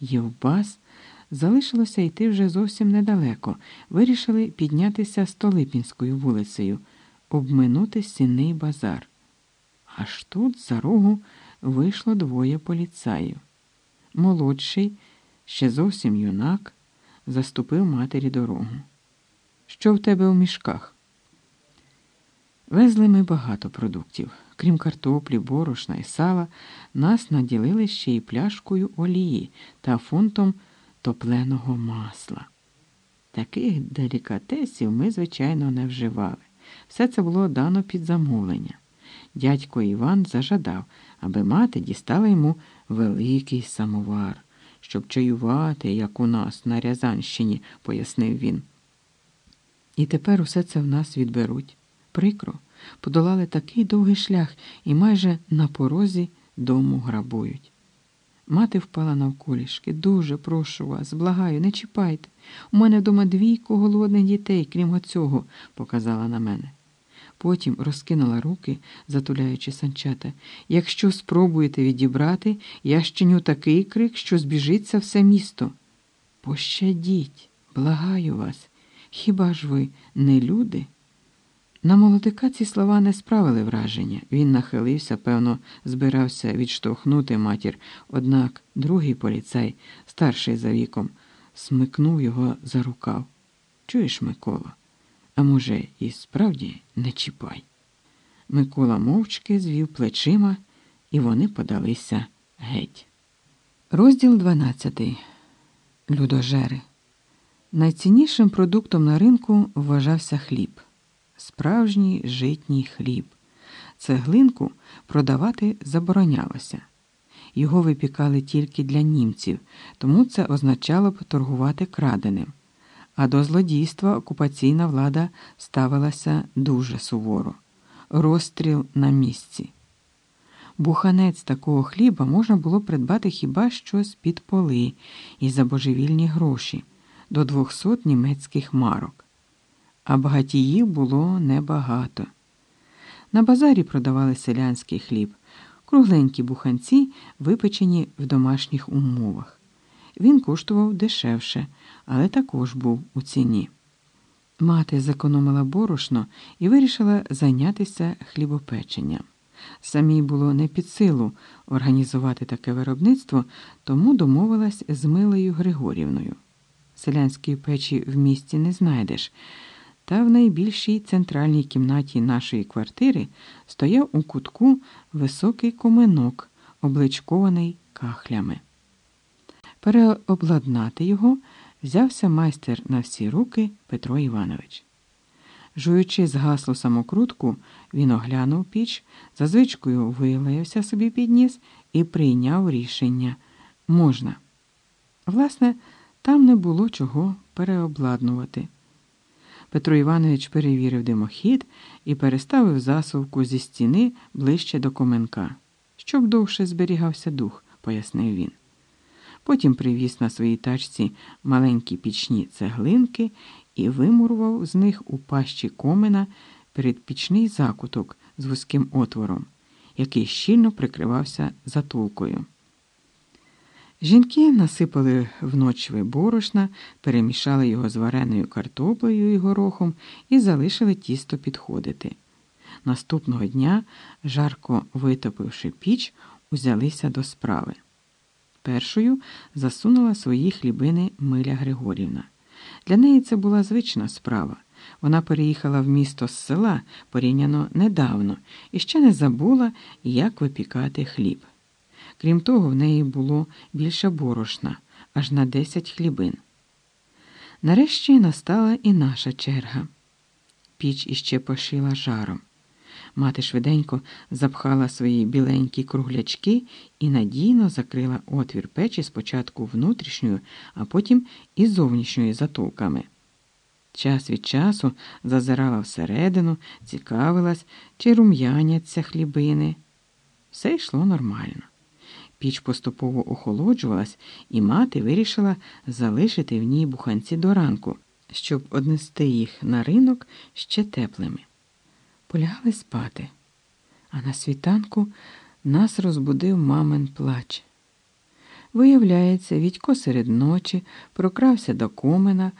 Євбас, залишилося йти вже зовсім недалеко. Вирішили піднятися Столипінською вулицею, обминути сінний базар. Аж тут за рогу вийшло двоє поліцаїв. Молодший, ще зовсім юнак, заступив матері дорогу. Що в тебе в мішках? Везли ми багато продуктів. Крім картоплі, борошна і сала, нас наділили ще й пляшкою олії та фунтом топленого масла. Таких делікатесів ми, звичайно, не вживали. Все це було дано під замовлення. Дядько Іван зажадав, аби мати дістала йому великий самовар, щоб чаювати, як у нас на Рязанщині, пояснив він. І тепер усе це в нас відберуть. Прикро, подолали такий довгий шлях і майже на порозі дому грабують. Мати впала навколішки. Дуже прошу вас, благаю, не чіпайте. У мене вдома двійко голодних дітей, крім оцього, показала на мене. Потім розкинула руки, затуляючи санчата. Якщо спробуєте відібрати, я щеню такий крик, що збіжиться все місто. Пощадіть, благаю вас, хіба ж ви не люди? На молодика ці слова не справили враження. Він нахилився, певно, збирався відштовхнути матір, однак другий поліцай, старший за віком, смикнув його за рукав. Чуєш, Микола? А може, і справді не чіпай. Микола мовчки звів плечима, і вони подалися геть. Розділ 12. Людожери. Найціннішим продуктом на ринку вважався хліб справжній житній хліб. Цеглинку продавати заборонялося. Його випікали тільки для німців, тому це означало б торгувати краденим. А до злодійства окупаційна влада ставилася дуже суворо розстріл на місці. Буханець такого хліба можна було придбати хіба що з-під поли і за божевільні гроші до 200 німецьких марок а багатіїв було небагато. На базарі продавали селянський хліб, кругленькі буханці, випечені в домашніх умовах. Він коштував дешевше, але також був у ціні. Мати зекономила борошно і вирішила зайнятися хлібопеченням. Самій було не під силу організувати таке виробництво, тому домовилась з Милою Григорівною. Селянської печі в місті не знайдеш. Та в найбільшій центральній кімнаті нашої квартири стояв у кутку високий коминок, обличкований кахлями. Переобладнати його взявся майстер на всі руки Петро Іванович. Жуючи згаслу самокрутку, він оглянув піч, за звичкою вилаявся собі під ніс і прийняв рішення можна. Власне, там не було чого переобладнувати. Петро Іванович перевірив димохід і переставив засувку зі стіни ближче до коменка, щоб довше зберігався дух, пояснив він. Потім привіз на своїй тачці маленькі пічні цеглинки і вимурував з них у пащі комина передпічний закуток з вузьким отвором, який щільно прикривався затулкою. Жінки насипали в ночви борошна, перемішали його з вареною картоплею і горохом і залишили тісто підходити. Наступного дня, жарко витопивши піч, узялися до справи. Першою засунула свої хлібини Миля Григорівна. Для неї це була звична справа. Вона переїхала в місто з села порівняно недавно і ще не забула, як випікати хліб. Крім того, в неї було більше борошна, аж на десять хлібин. Нарешті настала і наша черга. Піч іще пошила жаром. Мати швиденько запхала свої біленькі круглячки і надійно закрила отвір печі спочатку внутрішньою, а потім і зовнішньою затулками. Час від часу зазирала всередину, цікавилась, чи рум'яняться хлібини. Все йшло нормально. Піч поступово охолоджувалась, і мати вирішила залишити в ній буханці до ранку, щоб однести їх на ринок ще теплими. Полягали спати, а на світанку нас розбудив мамин плач. Виявляється, Відько серед ночі прокрався до комина,